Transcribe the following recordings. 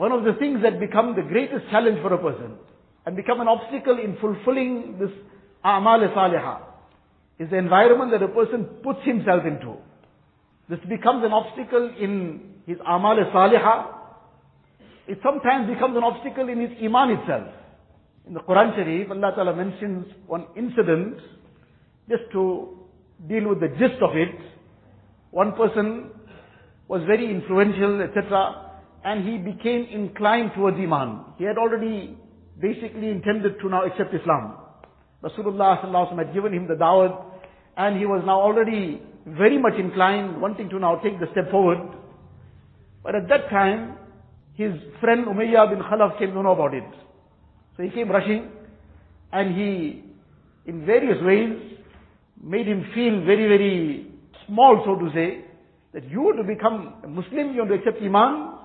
one of the things that become the greatest challenge for a person and become an obstacle in fulfilling this a'mal salihah is the environment that a person puts himself into. This becomes an obstacle in his amal salihah. It sometimes becomes an obstacle in his iman itself. In the Quran Sharif, Allah Ta'ala mentions one incident just to deal with the gist of it. One person was very influential, etc. And he became inclined towards Iman. He had already basically intended to now accept Islam. Rasulullah had given him the dawah and he was now already very much inclined, wanting to now take the step forward. But at that time, his friend Umayyah bin Khalaf came to know about it. So he came rushing and he, in various ways, made him feel very, very small, so to say, that you to become a Muslim, you want to accept Iman,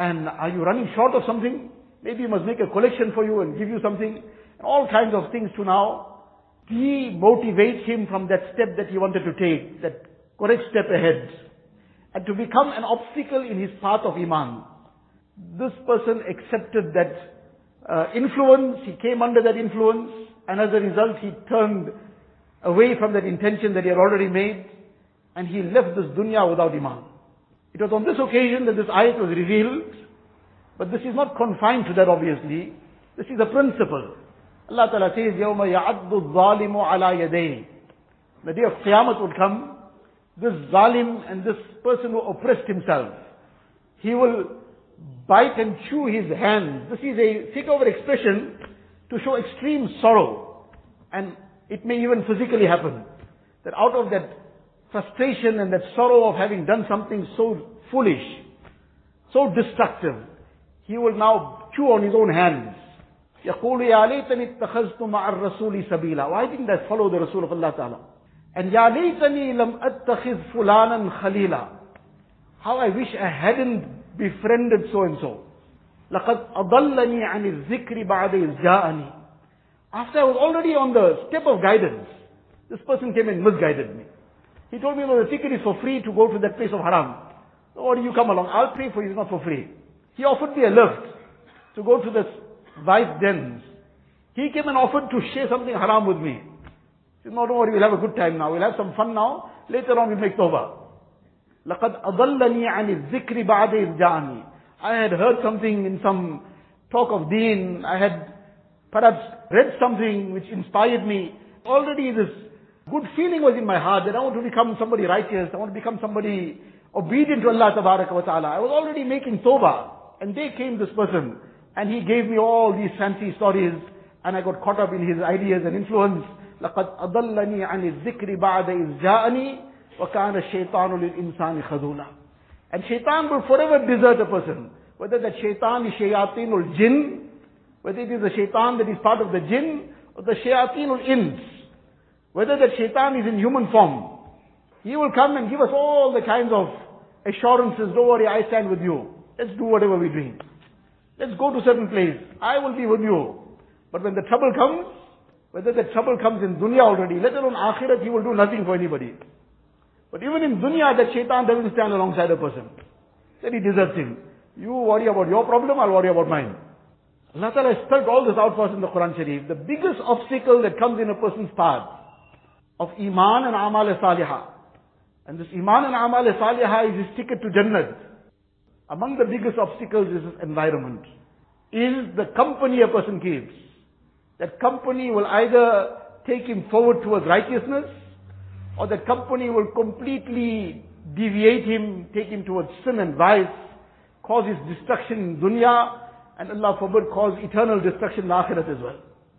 and are you running short of something? Maybe he must make a collection for you and give you something, all kinds of things to now demotivate him from that step that he wanted to take, that correct step ahead, and to become an obstacle in his path of Iman. This person accepted that uh, influence, he came under that influence, and as a result he turned away from that intention that he had already made, and he left this dunya without Iman. It was on this occasion that this ayat was revealed, but this is not confined to that obviously. This is a principle. Allah Ta'ala says, يَوْمَ يَعَدُّ الظَّالِمُ عَلَى يَدَيْهِ The day of Qiyamah would come, this zalim and this person who oppressed himself, he will bite and chew his hands. This is a takeover expression to show extreme sorrow. And it may even physically happen. That out of that frustration and that sorrow of having done something so foolish, so destructive, he will now chew on his own hands. يقول يا ليتني اتخذت مع الرسول سبيلا Why didn't I follow the Rasul of Allah Ta'ala? And يا ليتني لم أتخذ فلانا خليلا How I wish I hadn't befriended so and so. لقد أضلني عن الذكر بعد إذ جاءني After I was already on the step of guidance, this person came and misguided me. He told me, no, the ticket is for free to go to that place of haram. Or do you come along? I'll pay for you, it's not for free. He offered me a lift to go to the vice dens. He came and offered to share something haram with me. He said, no, don't worry, we'll have a good time now. We'll have some fun now. Later on we'll make tawbah. لقد أضلني عن الذكر بعد إذ جاءني. I had heard something in some talk of deen. I had perhaps read something which inspired me. Already this good feeling was in my heart that I want to become somebody righteous. I want to become somebody obedient to Allah wa ta'ala. I was already making tawbah. And there came this person. And he gave me all these fancy stories. And I got caught up in his ideas and influence. لقد أضلني عن الذكر بعد إذ جاءني وكان الشيطان للإنسان خذولا And shaitan will forever desert a person. Whether that shaitan is shayateen jinn, whether it is a shaitan that is part of the jinn, or the shayateen ins. Whether that shaitan is in human form. He will come and give us all the kinds of assurances, don't worry, I stand with you. Let's do whatever we're doing. Let's go to certain place. I will be with you. But when the trouble comes, whether the trouble comes in dunya already, let alone akhirat, he will do nothing for anybody. But even in dunya, that shaitan doesn't stand alongside a person. Then he deserts him. You worry about your problem, I'll worry about mine. Allah Ta'ala has spelled all this out for us in the Quran Sharif. The biggest obstacle that comes in a person's path of Iman and Amal Salihah. And this Iman and Amal Salihah is his ticket to Jannah. Among the biggest obstacles is his environment. Is the company a person keeps. That company will either take him forward towards righteousness, or that company will completely deviate him, take him towards sin and vice, cause his destruction in dunya, and Allah forbid cause eternal destruction in akhirat as well.